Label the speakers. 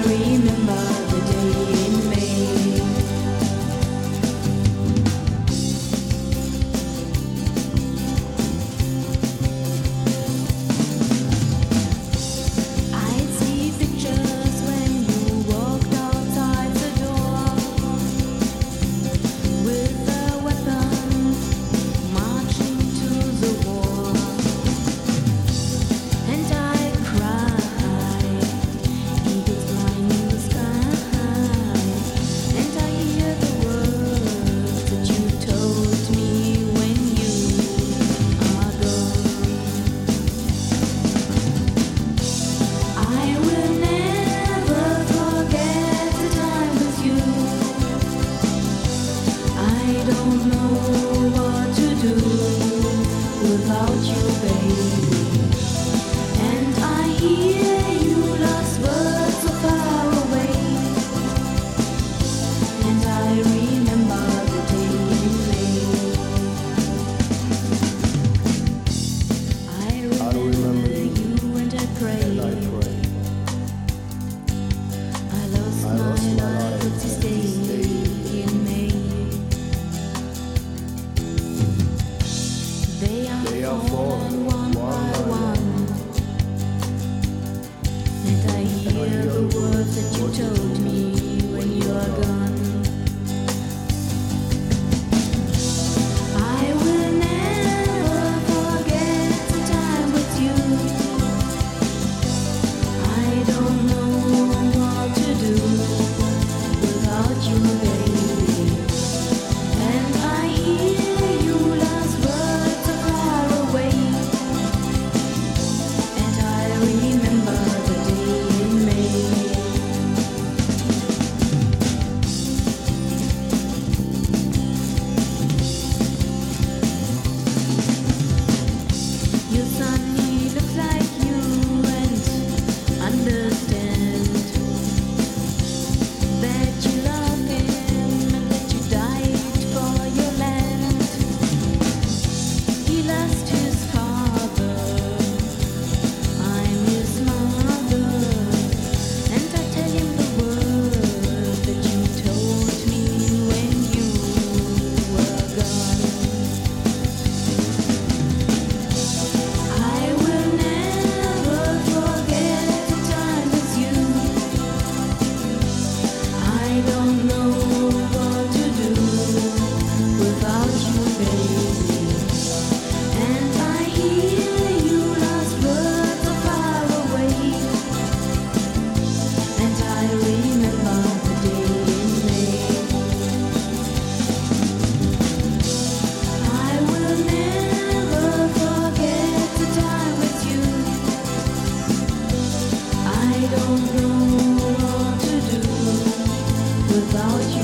Speaker 1: I remember You suddenly 早起